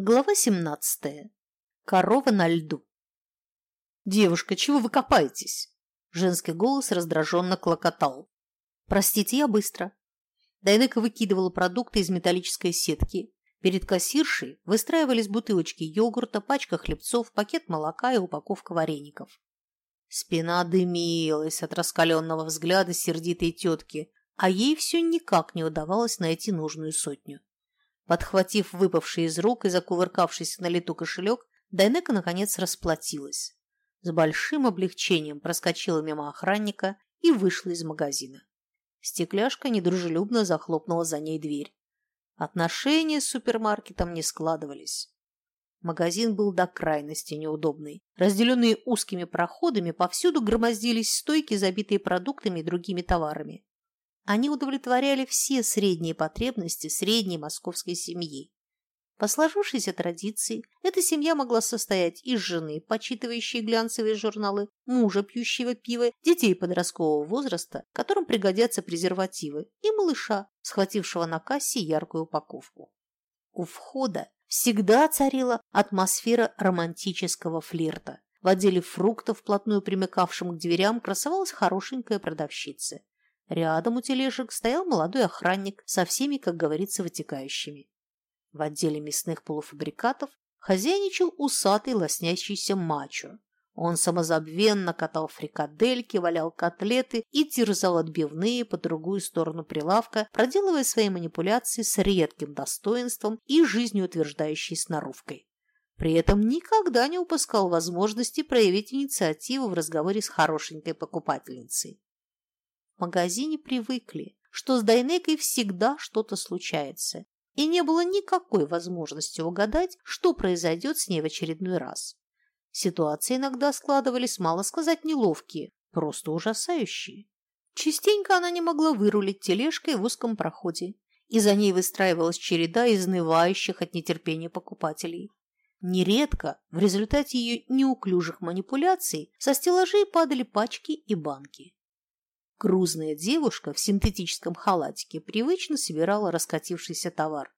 Глава 17. Корова на льду. «Девушка, чего вы копаетесь?» Женский голос раздраженно клокотал. «Простите, я быстро». Дайнека выкидывала продукты из металлической сетки. Перед кассиршей выстраивались бутылочки йогурта, пачка хлебцов, пакет молока и упаковка вареников. Спина дымилась от раскаленного взгляда сердитой тетки, а ей все никак не удавалось найти нужную сотню. Подхватив выпавший из рук и закувыркавшись на лету кошелек, Дайнека наконец расплатилась. С большим облегчением проскочила мимо охранника и вышла из магазина. Стекляшка недружелюбно захлопнула за ней дверь. Отношения с супермаркетом не складывались. Магазин был до крайности неудобный. Разделенные узкими проходами, повсюду громоздились стойки, забитые продуктами и другими товарами. Они удовлетворяли все средние потребности средней московской семьи. По сложившейся традиции, эта семья могла состоять из жены, почитывающей глянцевые журналы, мужа, пьющего пиво, детей подросткового возраста, которым пригодятся презервативы, и малыша, схватившего на кассе яркую упаковку. У входа всегда царила атмосфера романтического флирта. В отделе фруктов, вплотную примыкавшем к дверям, красовалась хорошенькая продавщица. Рядом у тележек стоял молодой охранник со всеми, как говорится, вытекающими. В отделе мясных полуфабрикатов хозяйничал усатый лоснящийся мачо. Он самозабвенно катал фрикадельки, валял котлеты и терзал отбивные по другую сторону прилавка, проделывая свои манипуляции с редким достоинством и жизнеутверждающей сноровкой. При этом никогда не упускал возможности проявить инициативу в разговоре с хорошенькой покупательницей. В магазине привыкли, что с Дайнекой всегда что-то случается, и не было никакой возможности угадать, что произойдет с ней в очередной раз. Ситуации иногда складывались, мало сказать, неловкие, просто ужасающие. Частенько она не могла вырулить тележкой в узком проходе, и за ней выстраивалась череда изнывающих от нетерпения покупателей. Нередко в результате ее неуклюжих манипуляций со стеллажей падали пачки и банки. Грузная девушка в синтетическом халатике привычно собирала раскатившийся товар.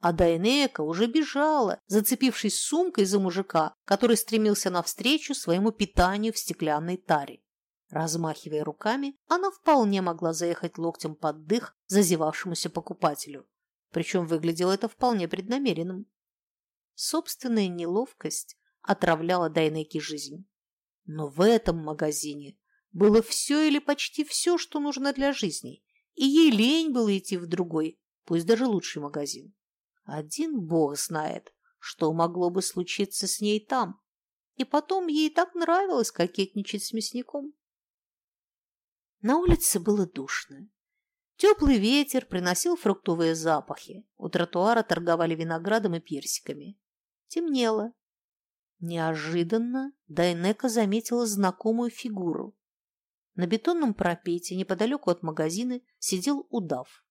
А Дайнека уже бежала, зацепившись сумкой за мужика, который стремился навстречу своему питанию в стеклянной таре. Размахивая руками, она вполне могла заехать локтем под дых зазевавшемуся покупателю. Причем выглядело это вполне преднамеренным. Собственная неловкость отравляла Дайнеке жизнь. Но в этом магазине было все или почти все, что нужно для жизни, и ей лень было идти в другой, пусть даже лучший магазин. Один бог знает, что могло бы случиться с ней там. И потом ей так нравилось кокетничать с мясником. На улице было душно. Теплый ветер приносил фруктовые запахи. У тротуара торговали виноградом и персиками. Темнело. Неожиданно Дайнека заметила знакомую фигуру. На бетонном парапете неподалеку от магазина сидел удав.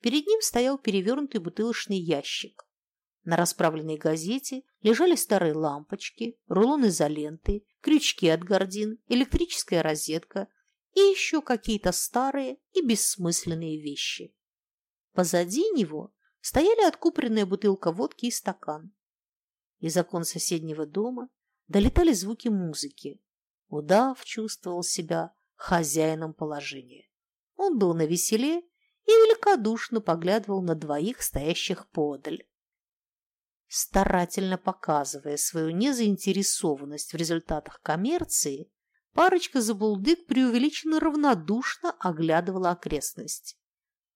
Перед ним стоял перевернутый бутылочный ящик. На расправленной газете лежали старые лампочки, рулон изоленты, крючки от гордин, электрическая розетка и еще какие-то старые и бессмысленные вещи. Позади него стояли откупоренная бутылка водки и стакан. Из окон соседнего дома долетали звуки музыки. Удав чувствовал себя хозяином положения. Он был на веселе и великодушно поглядывал на двоих стоящих подаль. Старательно показывая свою незаинтересованность в результатах коммерции, парочка забулдык преувеличенно равнодушно оглядывала окрестность.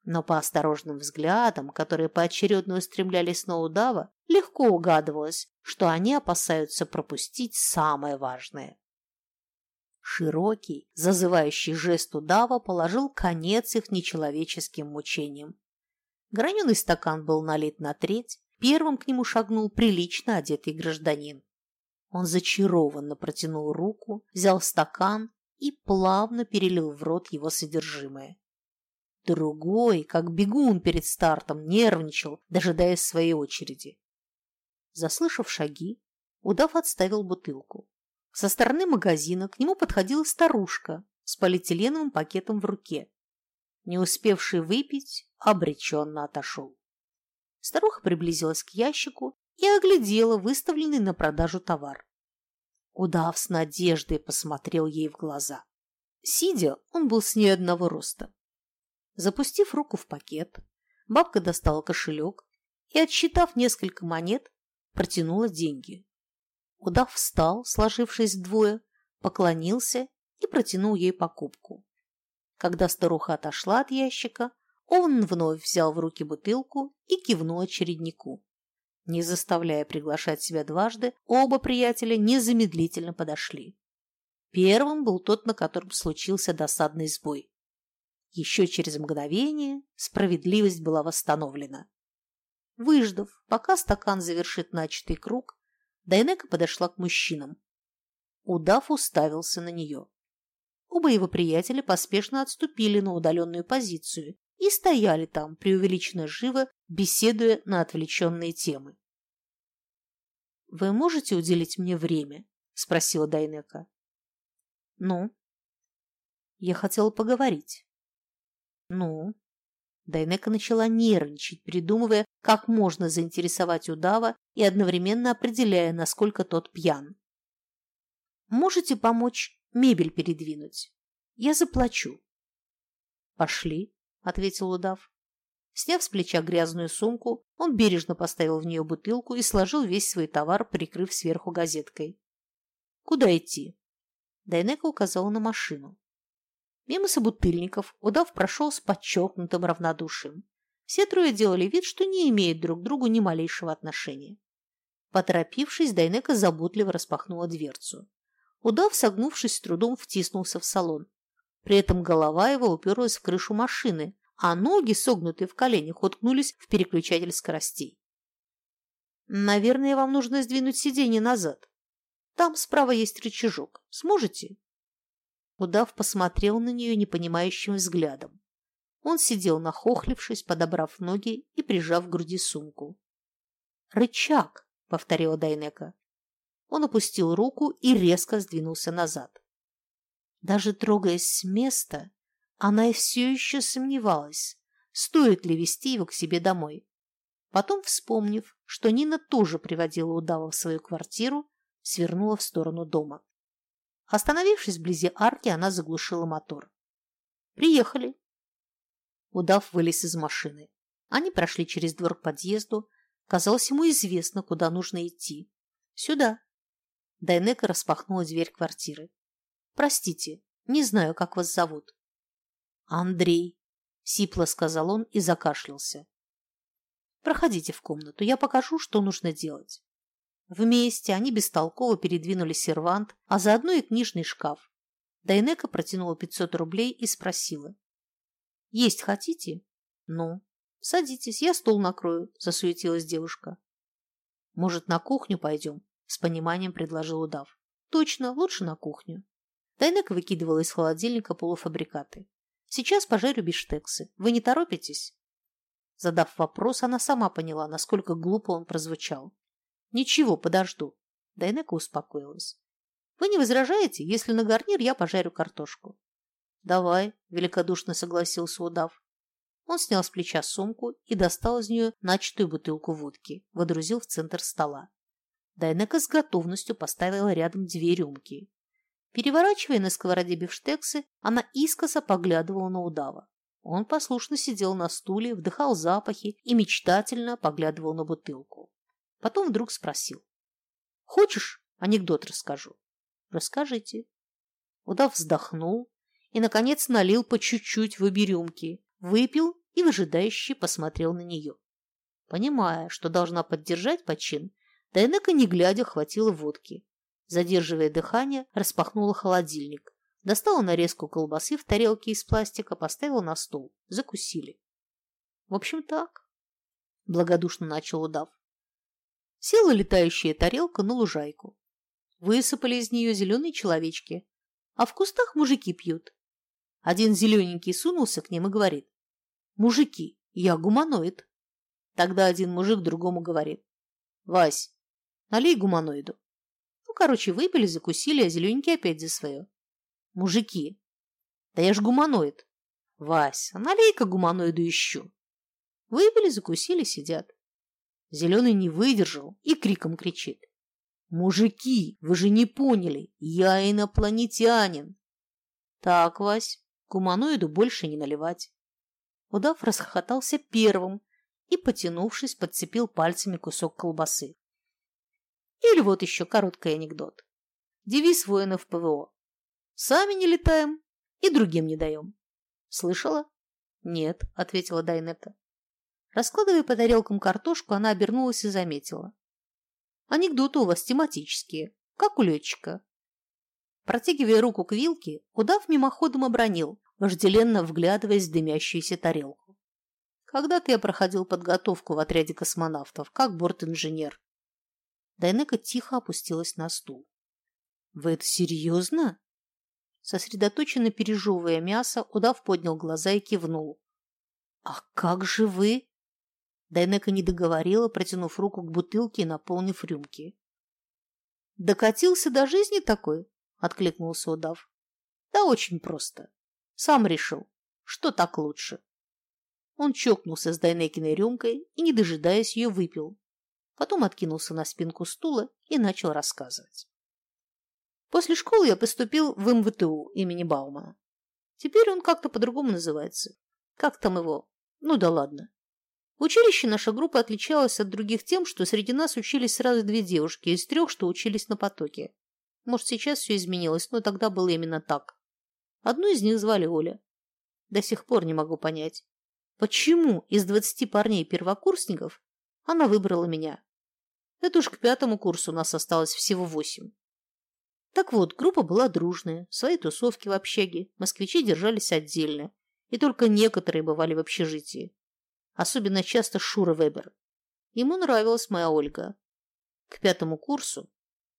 Но по осторожным взглядам, которые поочередно устремлялись на удава, легко угадывалось, что они опасаются пропустить самое важное. Широкий, зазывающий жест удава положил конец их нечеловеческим мучениям. Граненый стакан был налит на треть, первым к нему шагнул прилично одетый гражданин. Он зачарованно протянул руку, взял стакан и плавно перелил в рот его содержимое. Другой, как бегун перед стартом, нервничал, дожидаясь своей очереди. Заслышав шаги, удав отставил бутылку. Со стороны магазина к нему подходила старушка с полиэтиленовым пакетом в руке. Не успевший выпить, обреченно отошел. Старуха приблизилась к ящику и оглядела выставленный на продажу товар. Удав с надеждой посмотрел ей в глаза. Сидя, он был с ней одного роста. Запустив руку в пакет, бабка достала кошелек и, отсчитав несколько монет, протянула деньги. Удав встал, сложившись вдвое, поклонился и протянул ей покупку. Когда старуха отошла от ящика, он вновь взял в руки бутылку и кивнул очереднику. Не заставляя приглашать себя дважды, оба приятеля незамедлительно подошли. Первым был тот, на котором случился досадный сбой. Еще через мгновение справедливость была восстановлена. Выждав, пока стакан завершит начатый круг, Дайнека подошла к мужчинам. Удав уставился на нее. Оба его приятеля поспешно отступили на удаленную позицию и стояли там, преувеличенно живо, беседуя на отвлеченные темы. «Вы можете уделить мне время?» – спросила Дайнека. «Ну?» «Я хотела поговорить». «Ну?» Дайнека начала нервничать, придумывая, как можно заинтересовать удава и одновременно определяя, насколько тот пьян. «Можете помочь мебель передвинуть? Я заплачу». «Пошли», — ответил удав. Сняв с плеча грязную сумку, он бережно поставил в нее бутылку и сложил весь свой товар, прикрыв сверху газеткой. «Куда идти?» Дайнека указала на машину. Мимо собутыльников удав прошел с подчеркнутым равнодушием. Все трое делали вид, что не имеют друг к другу ни малейшего отношения. Поторопившись, Дайнека заботливо распахнула дверцу. Удав, согнувшись с трудом, втиснулся в салон. При этом голова его уперлась в крышу машины, а ноги, согнутые в коленях, уткнулись в переключатель скоростей. «Наверное, вам нужно сдвинуть сиденье назад. Там справа есть рычажок. Сможете?» Удав посмотрел на нее непонимающим взглядом. Он сидел нахохлившись, подобрав ноги и прижав к груди сумку. «Рычаг!» — повторила Дайнека. Он опустил руку и резко сдвинулся назад. Даже трогаясь с места, она все еще сомневалась, стоит ли вести его к себе домой. Потом, вспомнив, что Нина тоже приводила удава в свою квартиру, свернула в сторону дома. Остановившись вблизи арки, она заглушила мотор. «Приехали!» Удав вылез из машины. Они прошли через двор к подъезду. Казалось, ему известно, куда нужно идти. «Сюда!» Дайнека распахнула дверь квартиры. «Простите, не знаю, как вас зовут». «Андрей», — сипло сказал он и закашлялся. «Проходите в комнату, я покажу, что нужно делать». Вместе они бестолково передвинули сервант, а заодно и книжный шкаф. Дайнека протянула 500 рублей и спросила. «Есть хотите?» «Ну, садитесь, я стол накрою», – засуетилась девушка. «Может, на кухню пойдем?» – с пониманием предложил удав. «Точно, лучше на кухню». Дайнека выкидывала из холодильника полуфабрикаты. «Сейчас пожарю биштексы. Вы не торопитесь?» Задав вопрос, она сама поняла, насколько глупо он прозвучал. Ничего, подожду. Дайнека успокоилась. Вы не возражаете, если на гарнир я пожарю картошку? Давай, великодушно согласился удав. Он снял с плеча сумку и достал из нее начатую бутылку водки, водрузил в центр стола. Дайнека с готовностью поставила рядом две рюмки. Переворачивая на сковороде бифштексы, она искоса поглядывала на удава. Он послушно сидел на стуле, вдыхал запахи и мечтательно поглядывал на бутылку. Потом вдруг спросил. «Хочешь, анекдот расскажу?» «Расскажите». Удав вздохнул и, наконец, налил по чуть-чуть в обе рюмки, выпил и выжидающе посмотрел на нее. Понимая, что должна поддержать почин, Дайнека, не глядя, хватила водки. Задерживая дыхание, распахнула холодильник. Достала нарезку колбасы в тарелке из пластика, поставила на стол. Закусили. В общем, так. Благодушно начал удав. Села летающая тарелка на лужайку. Высыпали из нее зеленые человечки, а в кустах мужики пьют. Один зелененький сунулся к ним и говорит. «Мужики, я гуманоид». Тогда один мужик другому говорит. «Вась, налей гуманоиду». Ну, короче, выпили, закусили, а зелененький опять за свое. «Мужики, да я ж гуманоид». «Вась, а налей-ка гуманоиду еще». Выпили, закусили, сидят. Зеленый не выдержал и криком кричит. «Мужики, вы же не поняли, я инопланетянин!» «Так, Вась, гуманоиду больше не наливать». Удав расхохотался первым и, потянувшись, подцепил пальцами кусок колбасы. Или вот еще короткий анекдот. Девиз воинов ПВО. Сами не летаем и другим не даем. Слышала? Нет, ответила Дайнета. Раскладывая по тарелкам картошку, она обернулась и заметила. Анекдоты у вас тематические, как у летчика. Протягивая руку к вилке, удав мимоходом обронил, вожделенно вглядываясь в дымящуюся тарелку. Когда-то я проходил подготовку в отряде космонавтов, как борт-инженер. Дайнека тихо опустилась на стул. «Вы это серьезно?» Сосредоточенно пережевывая мясо, удав поднял глаза и кивнул. «А как же вы?» Дайнека не договорила, протянув руку к бутылке и наполнив рюмки. «Докатился до жизни такой?» — откликнулся удав. «Да очень просто. Сам решил, что так лучше». Он чокнулся с Дайнекиной рюмкой и, не дожидаясь ее, выпил. Потом откинулся на спинку стула и начал рассказывать. После школы я поступил в МВТУ имени Баумана. Теперь он как-то по-другому называется. Как там его? Ну да ладно. Училище наша группа отличалась от других тем, что среди нас учились сразу две девушки из трех, что учились на потоке. Может, сейчас все изменилось, но тогда было именно так. Одну из них звали Оля. До сих пор не могу понять, почему из двадцати парней-первокурсников она выбрала меня. Это уж к пятому курсу у нас осталось всего восемь. Так вот, группа была дружная, свои тусовки в общаге, москвичи держались отдельно, и только некоторые бывали в общежитии. Особенно часто Шура Вебер. Ему нравилась моя Ольга. К пятому курсу,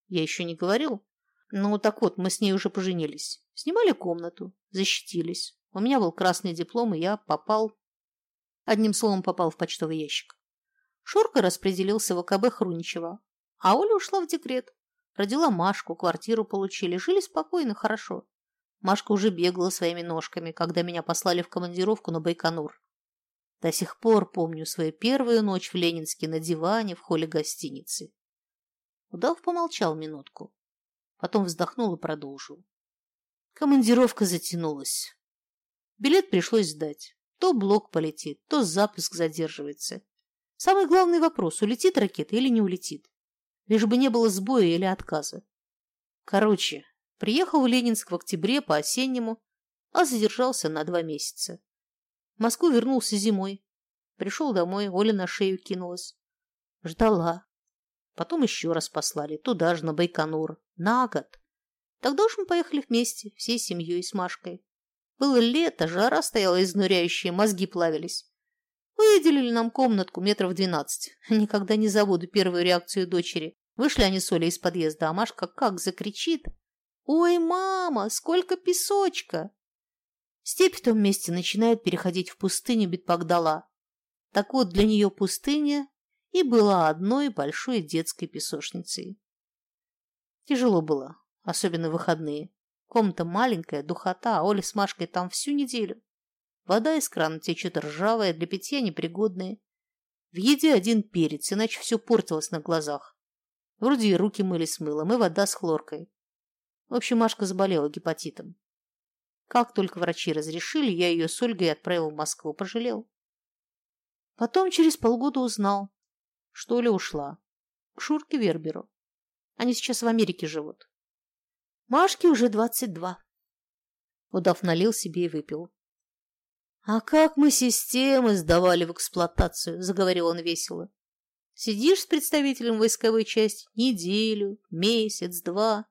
я еще не говорил, ну так вот, мы с ней уже поженились. Снимали комнату, защитились. У меня был красный диплом, и я попал... Одним словом, попал в почтовый ящик. Шурка распределился в АКБ Хруничева, а Оля ушла в декрет. Родила Машку, квартиру получили, жили спокойно, хорошо. Машка уже бегала своими ножками, когда меня послали в командировку на Байконур. До сих пор помню свою первую ночь в Ленинске на диване в холле гостиницы. Удав помолчал минутку, потом вздохнул и продолжил. Командировка затянулась. Билет пришлось сдать. То блок полетит, то запуск задерживается. Самый главный вопрос, улетит ракета или не улетит. Лишь бы не было сбоя или отказа. Короче, приехал в Ленинск в октябре по-осеннему, а задержался на два месяца. Москву вернулся зимой. Пришел домой, Оля на шею кинулась. Ждала. Потом еще раз послали, туда же, на Байконур, на год. Тогда уж мы поехали вместе, всей семьей с Машкой. Было лето, жара стояла изнуряющая, мозги плавились. Выделили нам комнатку метров двенадцать. Никогда не забуду первую реакцию дочери. Вышли они с Олей из подъезда, а Машка как закричит. «Ой, мама, сколько песочка!» Степь в том месте начинает переходить в пустыню Бетпагдала. Так вот, для нее пустыня и была одной большой детской песочницей. Тяжело было, особенно выходные. Комната маленькая, духота, а Оля с Машкой там всю неделю. Вода из крана течет ржавая, для питья непригодная. В еде один перец, иначе все портилось на глазах. Вроде и руки мыли с мылом, и вода с хлоркой. В общем, Машка заболела гепатитом. Как только врачи разрешили, я ее с Ольгой отправил в Москву, пожалел. Потом через полгода узнал, что Оля ушла. К Шурке Верберу. Они сейчас в Америке живут. Машке уже двадцать два. Удав налил себе и выпил. «А как мы системы сдавали в эксплуатацию?» – заговорил он весело. «Сидишь с представителем войсковой части неделю, месяц, два,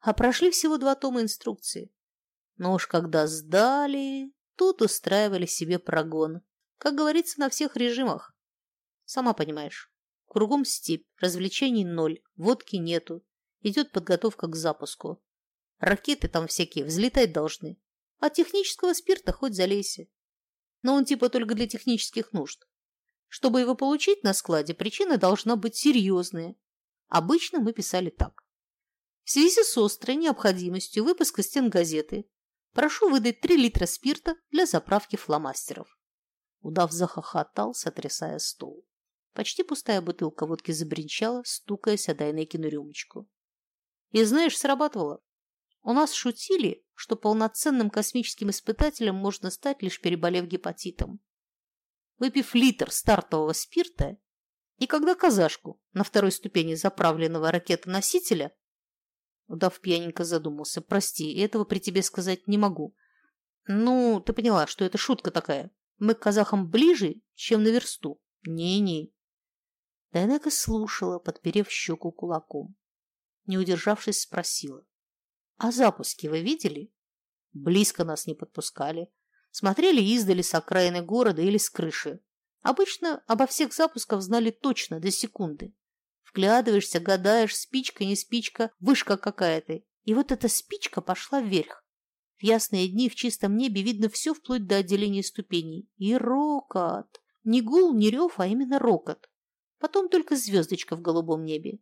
а прошли всего два тома инструкции. Но уж когда сдали, тут устраивали себе прогон, как говорится, на всех режимах. Сама понимаешь, кругом степь, развлечений ноль, водки нету, идет подготовка к запуску. Ракеты там всякие взлетать должны, а технического спирта хоть залейся. Но он типа только для технических нужд. Чтобы его получить на складе, причина должна быть серьезная. Обычно мы писали так. В связи с острой необходимостью выпуска стен газеты прошу выдать 3 литра спирта для заправки фломастеров. Удав захохотал, сотрясая стол. Почти пустая бутылка водки забринчала, стукаясь о Дайнекину рюмочку. И знаешь, срабатывало. У нас шутили, что полноценным космическим испытателем можно стать, лишь переболев гепатитом. Выпив литр стартового спирта, и когда казашку на второй ступени заправленного ракетоносителя Удав пьяненько задумался. «Прости, этого при тебе сказать не могу. Ну, ты поняла, что это шутка такая. Мы к казахам ближе, чем на версту. Не-не». Дайнека слушала, подперев щеку кулаком. Не удержавшись, спросила. «А запуски вы видели?» Близко нас не подпускали. Смотрели издали с окраины города или с крыши. Обычно обо всех запусках знали точно, до секунды. Вглядываешься, гадаешь, спичка, не спичка, вышка какая-то. И вот эта спичка пошла вверх. В ясные дни в чистом небе видно все вплоть до отделения ступеней. И рокот. Не гул, не рев, а именно рокот. Потом только звездочка в голубом небе.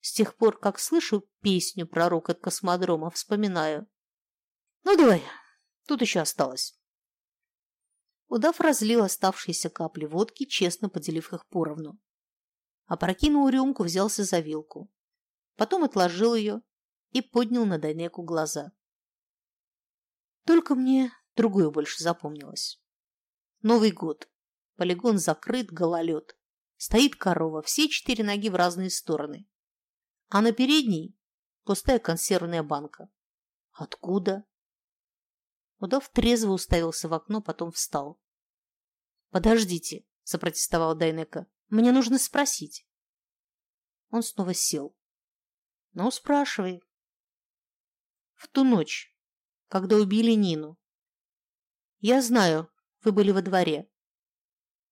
С тех пор, как слышу песню про рокот космодрома, вспоминаю. Ну, давай, тут еще осталось. Удав разлил оставшиеся капли водки, честно поделив их поровну. Опрокинул рюмку, взялся за вилку. Потом отложил ее и поднял на Дайнеку глаза. Только мне другое больше запомнилось. Новый год. Полигон закрыт, гололед. Стоит корова, все четыре ноги в разные стороны. А на передней пустая консервная банка. Откуда? Удав трезво уставился в окно, потом встал. «Подождите», – запротестовал Дайнека. Мне нужно спросить. Он снова сел. Ну, спрашивай. В ту ночь, когда убили Нину. Я знаю, вы были во дворе.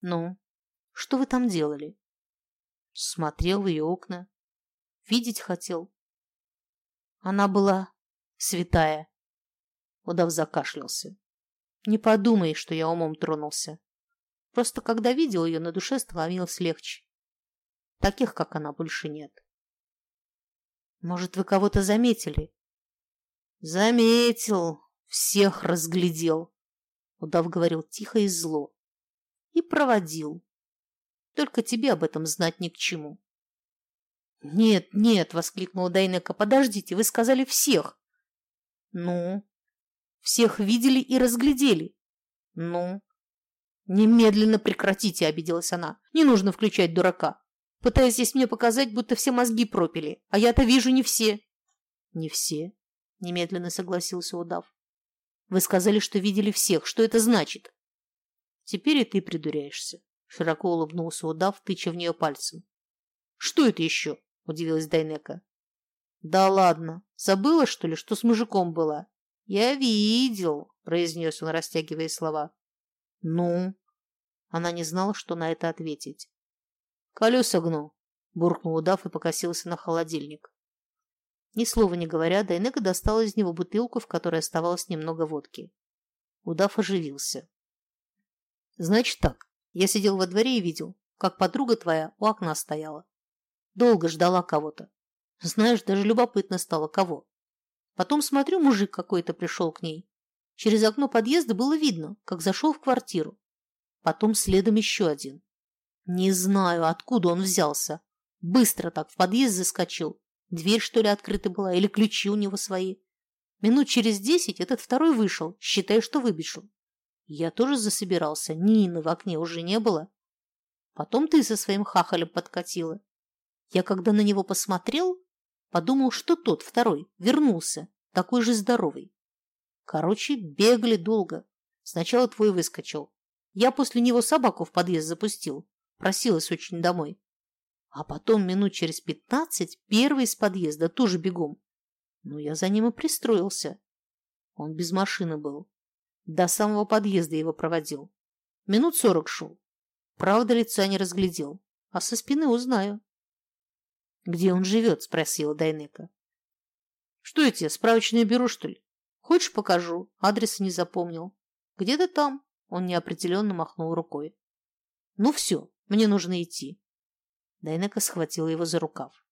Ну, что вы там делали? Смотрел в ее окна. Видеть хотел. Она была святая. Удав закашлялся. Не подумай, что я умом тронулся. Просто когда видел ее, на душе становилось легче. Таких, как она, больше нет. Может, вы кого-то заметили? Заметил, всех разглядел. Удав говорил тихо и зло. И проводил. Только тебе об этом знать ни к чему. «Нет, нет!» — воскликнула Дайнека. «Подождите, вы сказали всех!» «Ну?» «Всех видели и разглядели?» «Ну?» «Немедленно прекратите!» – обиделась она. «Не нужно включать дурака. Пытаетесь мне показать, будто все мозги пропили, а я-то вижу не все». «Не все?» – немедленно согласился удав. «Вы сказали, что видели всех. Что это значит?» «Теперь и ты придуряешься», – широко улыбнулся удав, тыча в нее пальцем. «Что это еще?» – удивилась Дайнека. «Да ладно. Забыла, что ли, что с мужиком была?» «Я видел», – произнес он, растягивая слова. «Ну?» Она не знала, что на это ответить. «Колеса гну!» – буркнул удав и покосился на холодильник. Ни слова не говоря, Дайнека достала из него бутылку, в которой оставалось немного водки. Удав оживился. «Значит так, я сидел во дворе и видел, как подруга твоя у окна стояла. Долго ждала кого-то. Знаешь, даже любопытно стало, кого. Потом смотрю, мужик какой-то пришел к ней. Через окно подъезда было видно, как зашел в квартиру. Потом следом еще один. Не знаю, откуда он взялся. Быстро так в подъезд заскочил. Дверь, что ли, открыта была, или ключи у него свои. Минут через десять этот второй вышел, считая, что выбежал. Я тоже засобирался, Нины в окне уже не было. Потом ты со своим хахалем подкатила. Я, когда на него посмотрел, подумал, что тот, второй, вернулся, такой же здоровый. Короче, бегали долго. Сначала твой выскочил. Я после него собаку в подъезд запустил. Просилась очень домой. А потом минут через пятнадцать первый из подъезда тоже бегом. Ну, я за ним и пристроился. Он без машины был. До самого подъезда его проводил. Минут сорок шел. Правда, лица не разглядел. А со спины узнаю. «Где он живет?» – спросила Дайнека. «Что эти, справочное бюро, что ли?» Хочешь, покажу? Адреса не запомнил. Где-то там. Он неопределенно махнул рукой. Ну все, мне нужно идти. Дайнека схватила его за рукав.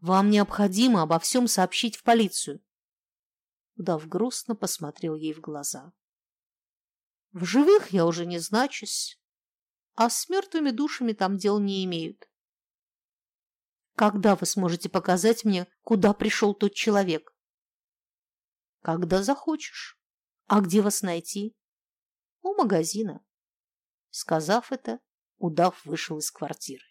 Вам необходимо обо всем сообщить в полицию. Удав грустно посмотрел ей в глаза. В живых я уже не значусь. а с мертвыми душами там дел не имеют. Когда вы сможете показать мне, куда пришел тот человек? Когда захочешь. А где вас найти? У магазина. Сказав это, удав вышел из квартиры.